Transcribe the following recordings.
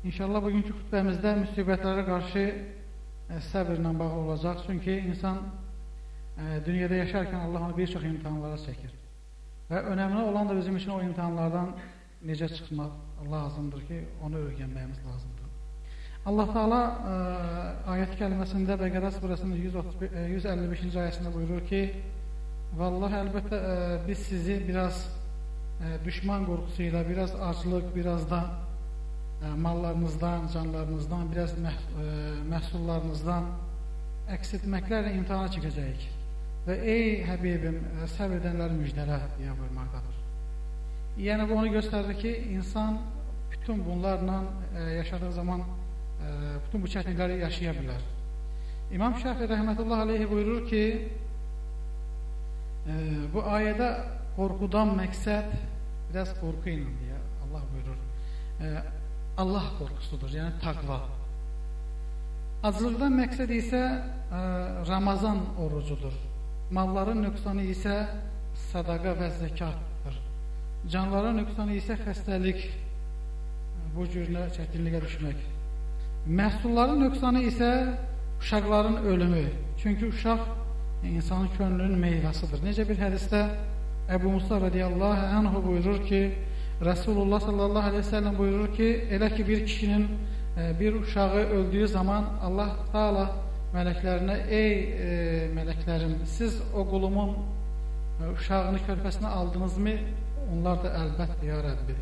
İnşallah bugünkü xütbəmizdə müsibətlərə qarşı ə, səbirlə bağlı olacaq. Çünki insan ə, dünyada yaşarkən Allah onu bir çox imtihanlara çəkir. Və önəmli olan da bizim üçün o imtihanlardan necə çıxmaq lazımdır ki, onu öyrənməyimiz lazımdır. Allah Taala ayət kəlməsində Bəqərə surəsinin 155-ci ayəsində buyurur ki: "Vallahi əlbəttə ə, biz sizi biraz ə, düşman qorxusu ilə, biraz aclıq, biraz da mallarınızdan, canlarınızdan, biraz məh məhsullarınızdan əks etməklərlə imtahana çəkəcəyik." Və ey Həbibim, səbr edənləri müjdələ deyə buyurmaqdadır. Yəni bu onu göstərir ki, insan bütün bunlarla yaşadığı zaman bütün bu çətinlikləri yaşaya bilər. İmam Şafi rəhmətullah aleyhi buyurur ki, bu ayədə qorxudan məqsəd biraz qorxu ilə deyə Allah buyurur. Allah qorxusudur, yəni taqva. Acılıqdan məqsəd isə e, Ramazan orucudur. Malların nöqsanı isə sadaqa və zəkatdır. Canların nöqsanı isə xəstəlik, bu cürlə çətinliyə düşmək. Məhsulların nöqsanı isə uşaqların ölümü. Çünki uşaq insanın könlünün meyvəsidir. Necə bir hədisdə Əbu Musa radiyallahu anhu buyurur ki, Rasulullah sallallahu aleyhi ve sellem buyurur ki, elə ki bir kişinin e, bir uşağı öldüyü zaman Allah Taala mələklərinə ey e, mələklərim, siz o qulumun e, uşağını körpəsinə aldınızmı? Onlar da əlbəttə ya Rəbbi.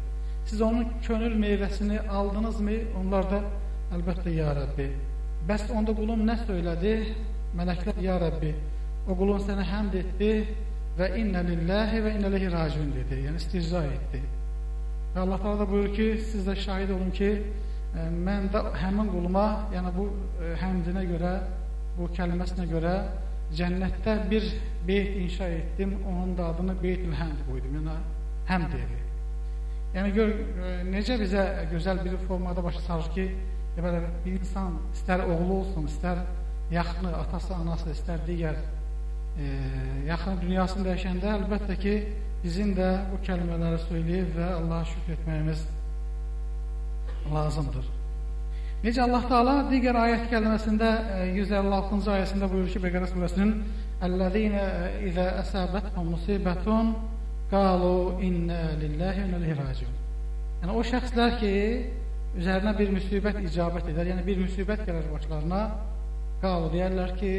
Siz onun könül meyvəsini aldınızmı? Onlar da Əlbəttə, ya Rəbbi. Bəs onda qulum nə söylədi? Mələklər, ya Rəbbi, o qulun sənə həmd etdi və innə lillahi və innə lehi racun dedi. Yəni, istirza etdi. Və Allah da buyurur ki, siz də şahid olun ki, ə, mən də həmin quluma, yəni bu ə, həmdinə görə, bu kəlməsinə görə cənnətdə bir beyt inşa etdim, onun da adını Beytül Həmd qoydum, yəni həmd evi. Yəni, gör, ə, necə bizə gözəl bir formada başa salır ki, Deməli, bir insan istər oğlu olsun, istər yaxını, atası, anası, istər digər e, yaxın dünyasını dəyişəndə əlbəttə ki, bizim də bu kəlmələri söyləyib və Allaha şükür etməyimiz lazımdır. Necə Allah Taala digər ayət kəlməsində 156-cı ayəsində buyurur ki, Bəqərə surəsinin "Əllezîne izə əsabethum musibetun qalu inna lillahi və inna ileyhi raciun." Yəni o şəxslər ki, üzərinə bir müsibət icabət edər, yəni bir müsibət gələr başlarına, qalı deyərlər ki,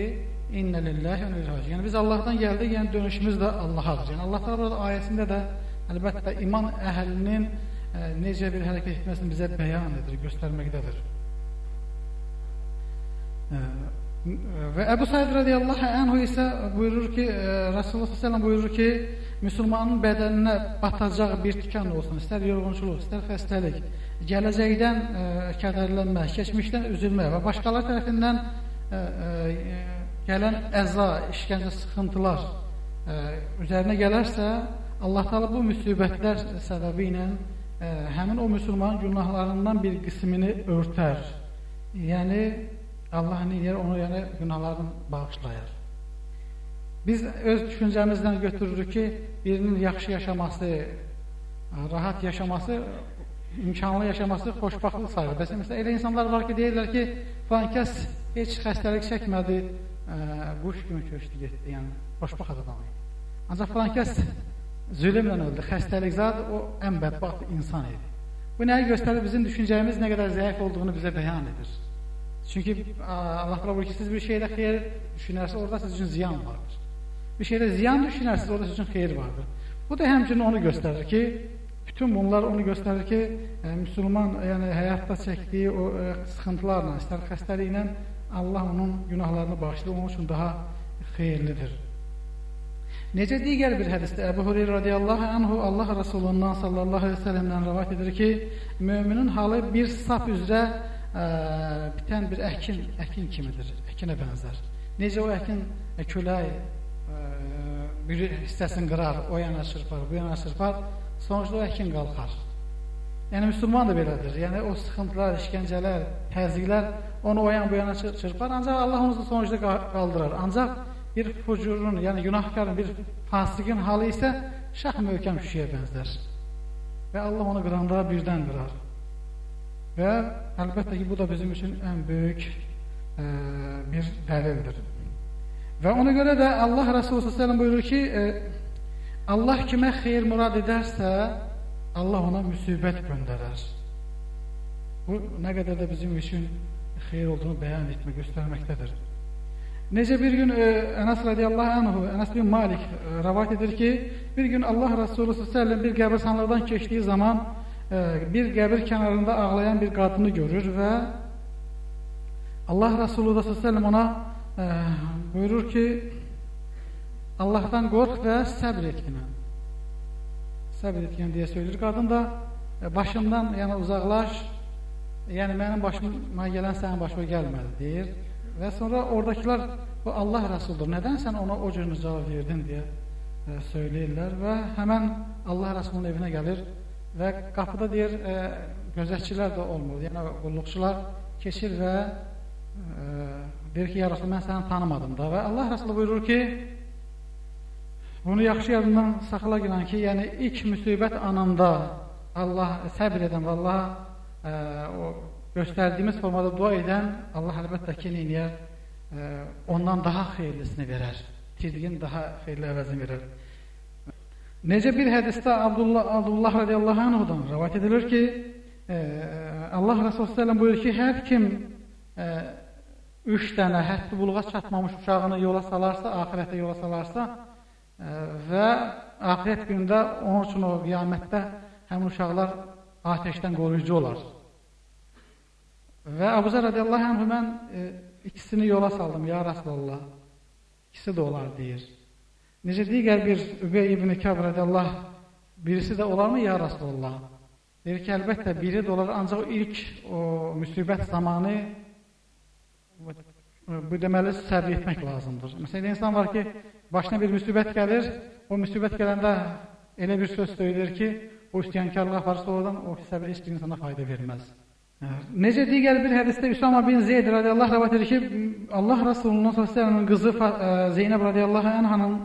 innə lillahi və nirhaci. Yəni biz Allahdan gəldik, yəni dönüşümüz də Allahadır. Yəni Allah burada ayəsində də əlbəttə iman əhlinin ə, necə bir hərəkət etməsini bizə bəyan edir, göstərməkdədir. Ə, və Əbu Said radiyallahu anhu isə buyurur ki, Rasulullah sallallahu buyurur ki, müsəlmanın bədəninə batacaq bir tikan olsun, istər yorğunçuluq, istər xəstəlik, gələcəkdən ə, e, kədərlənmə, keçmişdən üzülmə və başqaları tərəfindən ə, e, ə, e, gələn əza, işgəncə, sıxıntılar ə, üzərinə gələrsə, Allah Taala bu müsibətlər səbəbi ilə ə, həmin o müsəlmanın günahlarından bir qismini örtər. Yəni Allah nə edir? Onu yəni günahlarını bağışlayar. Biz öz düşüncəmizdən götürürük ki, birinin yaxşı yaşaması, rahat yaşaması imkanlı yaşaması xoşbaxtlıq sayılır. Bəs məsələn elə insanlar var ki, deyirlər ki, falan kəs heç xəstəlik çəkmədi, ə, quş kimi köçdü getdi, yəni xoşbaxt adam idi. Ancaq falan kəs zülmlə öldü, xəstəlik zad o ən bədbaxt insan idi. Bu nəyi göstərir? Bizim düşüncəmiz nə qədər zəif olduğunu bizə bəyan edir. Çünki Allah təala buyurur ki, siz bir şeydə xeyir düşünərsiniz, orada sizin üçün ziyan vardır. Bir şeydə ziyan düşünərsiniz, orada sizin üçün xeyir vardır. Bu da həmçinin onu göstərir ki, Bütün bunlar onu göstərir ki, e, müsəlman yəni həyatda çəkdiyi o e, sıxıntılarla, istər xəstəliklə Allah onun günahlarını bağışlayır, onun üçün daha xeyirlidir. Necə digər bir hədisdə Əbu Hureyra radiyallahu anhu Allah Rasulundan sallallahu əleyhi və səlləmdən rivayet edir ki, möminin halı bir sap üzrə ə, e, bitən bir əkin, əkin kimidir, əkinə bənzər. Necə o əkin ə, külək ə, bir hissəsini qırar, o yana çırpar, bu yana çırpar, sonuçda o əkin qalxar. Yəni müsəlman da belədir. Yəni o sıxıntılar, işgəncələr, təzyiqlər onu o yan bu yana çırpar, ancaq Allah onu sonuçda qaldırar. Ancaq bir fucurun, yəni günahkarın, bir fasiqin halı isə şax möhkəm şüşəyə bənzər. Və Allah onu qıranda birdən qırar. Və əlbəttə ki, bu da bizim üçün ən böyük e, bir dəlildir. Və ona görə də Allah Resulü s.ə.v buyurur ki, e, Allah kimə xeyir murad edərsə, Allah ona müsibət göndərər. Bu nə qədər də bizim üçün xeyir olduğunu bəyan etmək, göstərməkdədir. Necə bir gün e, Ənas radiyallahu anhu, Ənas bin Malik e, rəvat edir ki, bir gün Allah Resulü s.ə.v bir qəbirstanlıqdan keçdiyi zaman bir qəbir kənarında ağlayan bir qadını görür və Allah Resulü s.ə.v ona buyurur ki, Allahdan qorx və səbr etkinə. Səbr etkinə deyə söylür. Qadın da başımdan yəni uzaqlaş, yəni mənim başıma gələn sənin başına gəlmədi deyir. Və sonra oradakılar bu Allah Rəsuludur. Nədən sən ona o cür cavab verdin deyə ə, söyləyirlər və həmən Allah Rəsulunun evinə gəlir və qapıda deyir, e, gözətçilər də olmur. Yəni qulluqçular keçir və e, deyir ki, ya Rasul, mən səni tanımadım da və Allah Rasulü buyurur ki, bunu yaxşı yadından saxla gələn ki, yəni ilk müsibət anında Allah səbr edən və Allah e, o göstərdiyimiz formada dua edən Allah əlbəttə ki, neyniyə e, ondan daha xeyirlisini verər. Tilgin daha xeyirli əvəzini verər. Necə bir hədisdə Abdullah, Abdullah radiyallahu anhudan rəvat edilir ki, e, Allah Resulü s.ə.v buyurur ki, hər kim e, üç dənə həddi buluğa çatmamış uşağını yola salarsa, ahirətə yola salarsa və ahirət günündə onun üçün o qiyamətdə həmin uşaqlar ateşdən qoruyucu olar. Və Abu Zər radiyallahu anhu mən e, ikisini yola saldım, ya Rasulallah. İkisi də olar deyir. Necə digər bir Übey ibn Kəb rədiyallah birisi də olarmı ya Rasulullah? Deyir ki, əlbəttə biri də olar, ancaq ilk o müsibət zamanı bu deməli səbr etmək lazımdır. Məsələn, insan var ki, başına bir müsibət gəlir, o müsibət gələndə elə bir söz söylir ki, o istəyənkarlıq aparsa oradan o səbir heç bir insana fayda verməz. Necə digər bir hədisdə Üsama bin Zeyd radiyallahu rəvat edir ki, Allah Rasulunun sallallahu qızı Zeynəb radiyallahu anhanın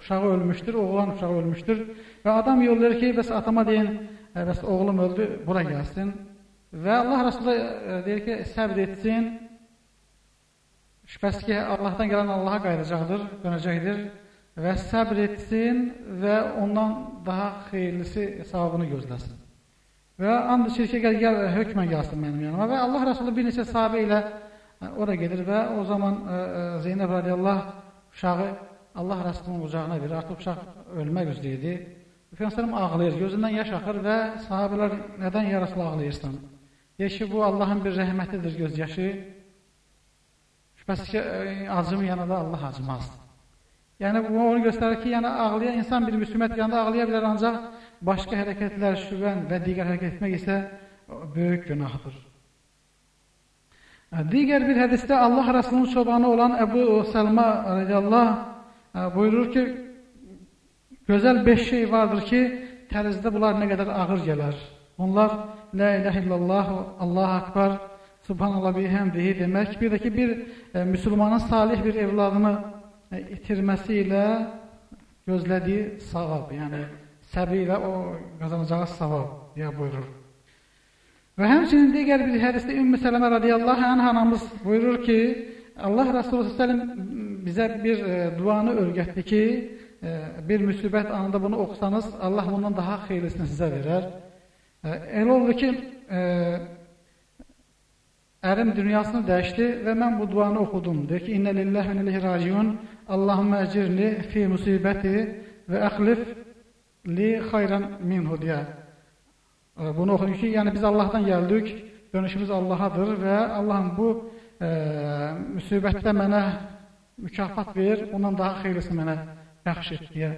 uşağı ölmüşdür, oğlan uşağı ölmüşdür və adam yollayır ki, bəs atama deyin, e, bəs oğlum öldü, bura gəlsin. Və Allah Rasulü e, deyir ki, səbr etsin. Şübhəsiz ki, Allahdan gələn Allaha qayıdacaqdır, dönəcəkdir və səbr etsin və ondan daha xeyirlisi savabını gözləsin. Və and içir ki, gəl, gəl hökmən gəlsin mənim yanıma və Allah Rasulü bir neçə sahabə ilə e, ora gedir və o zaman Zeynəb radiyallahu uşağı Allah Rəsulunun qucağına verir. Artıq uşaq ölmək üzrə idi. Peyğəmbər ağlayır, gözündən yaş axır və sahabelər nədən ya Rasul ağlayırsan? Deyir ki, bu Allahın bir rəhmətidir göz yaşı. Şübhəsiz ki, e, acım yanında Allah acımaz. Yəni bu onu göstərir ki, yəni ağlayan insan bir müsibət yanında ağlaya bilər, ancaq başqa hərəkətlər, şübhən və digər hərəkət etmək isə böyük günahdır. Digər bir hədisdə Allah Rəsulunun çobanı olan Əbu Səlma radiyallahu buyurur ki, gözəl beş şey vardır ki, tərizdə bunlar nə qədər ağır gələr. Onlar La ilahe illallah, Allah akbar, subhanallah bihəmdihi demək. Bir də ki, bir e, müsəlmanın salih bir evladını e, itirməsi ilə gözlədiyi savab, yəni səbri ilə o qazanacağı savab deyə buyurur. Və həmçinin digər bir hədisdə Ümmü Sələmə radiyallahu anh anamız buyurur ki, Allah Resulü s.ə.v bizə bir e, duanı öyrətdi ki, e, bir müsibət anında bunu oxusanız, Allah bundan daha xeyirlisini sizə verər. E, elə oldu ki, e, ərim dünyasını dəyişdi və mən bu duanı oxudum. Deyir ki, İnnə lillahi və ileyhi raciun, Allahümmə əcirni fi musibəti və əxlif li xayran minhu deyə. E, bunu oxudum ki, yəni biz Allahdan gəldik, dönüşümüz Allahadır və Allahım bu e, müsibətdə mənə mükafat ver, ondan daha xeyirlisini mənə bəxş et deyə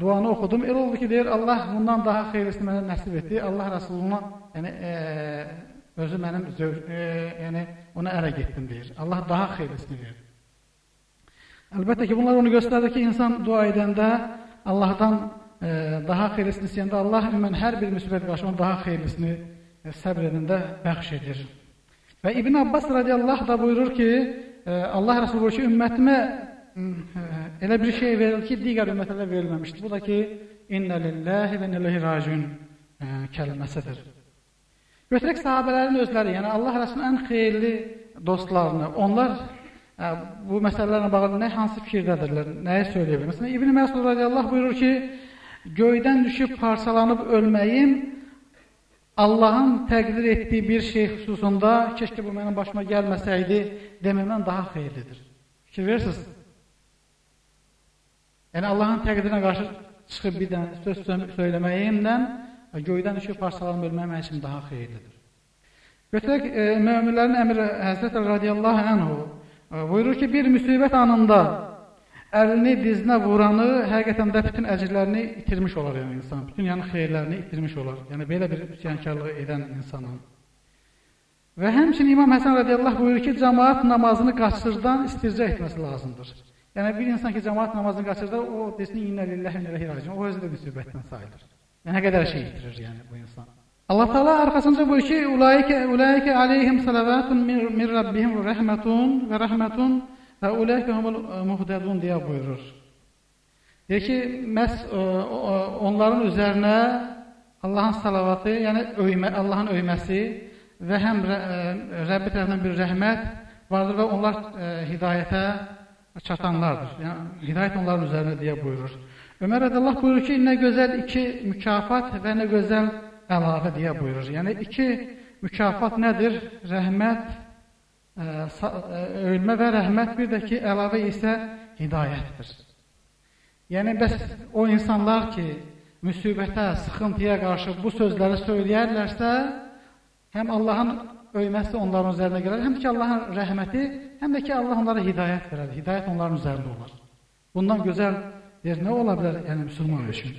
duanı oxudum. Elə oldu ki, deyir, Allah bundan daha xeyirlisini mənə nəsib etdi. Allah Rəsuluna, yəni e, özü mənim zöv, e, yəni ona ərə getdim deyir. Allah daha xeyirlisini verir. Əlbəttə ki, bunlar onu göstərir ki, insan dua edəndə Allahdan e, daha xeyirlisini istəyəndə Allah ümumən hər bir müsibət qarşısında daha xeyirlisini e, səbr edəndə bəxş edir. Və İbn Abbas radiyallahu da buyurur ki, Allah Rəsulü buyurur ki, ümmətimə elə bir şey verildi ki, digər ümmətlərə verilməmişdir. Bu da ki, İnnə lillahi və nələhi racun kəlməsidir. Götürək sahabələrin özləri, yəni Allah Rəsulunun ən xeyirli dostlarını, onlar ə, bu məsələlərlə bağlı nə hansı fikirdədirlər, nəyi söyləyə bilər? Məsələn, İbn Məsud radiyallahu buyurur ki, göydən düşüb parçalanıb ölməyim Allahın təqdir etdiyi bir şey xüsusunda keşke bu mənim başıma gəlməsəydi dememdən daha xeyirlidir. Fikir verirsiniz? Yəni Allahın təqdirinə qarşı çıxıb bir dənə söz söyləməyimlə göydən düşüb parçalanıb ölməyim mənim üçün daha xeyirlidir. Götürək e, möminlərin əmri Həzrət radiyallahu anhu e, buyurur ki, bir müsibət anında əlini dizinə vuranı həqiqətən də bütün əcrlərini itirmiş olar yəni insan. Bütün yəni xeyirlərini itirmiş olar. Yəni belə bir üsyankarlıq edən insanın. Və həmçinin İmam Həsən radiyallahu buyurur ki, cəmaat namazını qaçırdan istircə etməsi lazımdır. Yəni bir insan ki, cəmaat namazını qaçırda, o desin, inna lillahi inna ileyhi O özü də müsibətdən sayılır. Nə qədər şey itirir yəni bu insan. Allah Teala arxasınca buyurur ki, ulaike ulaike aleyhim salavatun min rabbihim rahmetun və rahmetun Və uləykə humul muhtədun deyə buyurur. Deyir ki, məhz e, onların üzərinə Allahın salavatı, yəni öymə, Allahın öyməsi və həm e, Rəbbi tərəfindən bir rəhmət vardır və onlar e, hidayətə çatanlardır. Yəni hidayət onların üzərinə deyə buyurur. Ömər rədiyallahu buyurur ki, nə gözəl iki mükafat və nə gözəl əlavə deyə buyurur. Yəni iki mükafat nədir? Rəhmət ölmə və rəhmət bir də ki, əlavə isə hidayətdir. Yəni, bəs o insanlar ki, müsibətə, sıxıntıya qarşı bu sözləri söyləyərlərsə, həm Allahın öyməsi onların üzərinə gələr, həm ki, Allahın rəhməti, həm də ki, Allah onlara hidayət verər, hidayət onların üzərində olar. Bundan gözəl yer nə ola bilər, yəni müsəlman üçün?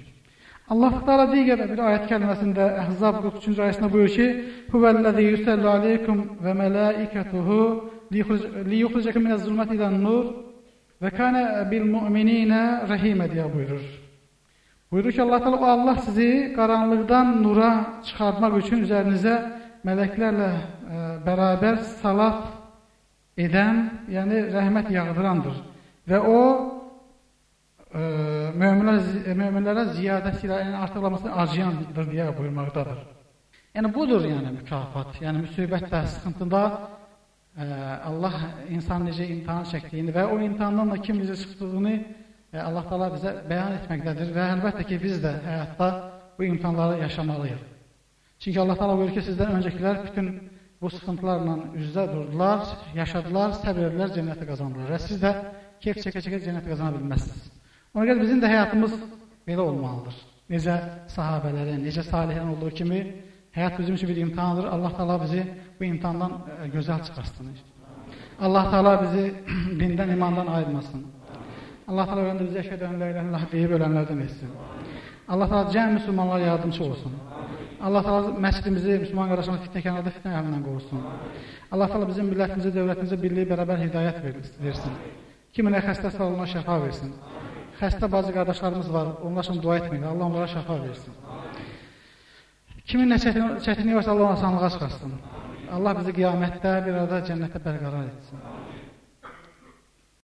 Allah Teala digər bir ayət kəlməsində Əhzab 43-cü ayəsində buyurur ki: "Huvellezî yusallu aleykum və mələikətuhu liyuxrijakum minez-zulmati ilen-nur və kana bil-mu'minina rahime" deyə buyurur. Buyurur ki, Allah Teala o Allah sizi qaranlıqdan nura çıxartmaq üçün üzərinizə mələklərlə ə, e, bərabər salat edən, yəni rəhmət yağdırandır. Və o e, möminlər, möminlərə ziyadəsilə, yəni artıqlamasını acıyandır deyə buyurmaqdadır. Yəni budur yəni mükafat. Yəni müsibətdə, sıxıntıda ə, Allah insan necə imtahan çəkdiyini və o imtahandan da kim necə çıxdığını ə, Allah Taala bizə bəyan etməkdədir və əlbəttə ki, biz də həyatda bu imtahanları yaşamalıyıq. Çünki Allah Taala buyurur ki, sizdən öncəkilər bütün bu sıxıntılarla üz-üzə durdular, yaşadılar, səbr etdilər, cənnəti qazandılar. Və siz də keyf çəkə-çəkə cənnəti qazana bilməzsiniz. Ona görə bizim də həyatımız belə olmalıdır. Necə sahabələrin, necə salihin olduğu kimi həyat bizim üçün bir imtihandır. Allah Taala bizi bu imtihandan e, gözəl çıxarsın. Allah Taala bizi dindən, imandan ayırmasın. Allah Taala la ilahe illallah deyib ölənlərdən etsin. Allah Taala cəm müsəlmanlara yardımçı olsun. Allah Taala məscidimizi, müsəlman qardaşlarımızı fitnə kənarda fitnə əlindən qorusun. Allah Taala bizim millətimizə, dövlətimizə birliyi, bərabər hidayət versin. Kiminə xəstə sağlığına şəfa versin. Xəstə bacı qardaşlarımız var, onlar üçün dua etməyin. Allah onlara şəfa versin. Kimin nə çətin, çətinliyi varsa Allah asanlığa çıxarsın. Allah bizi qiyamətdə bir arada cənnətdə bərqərar etsin.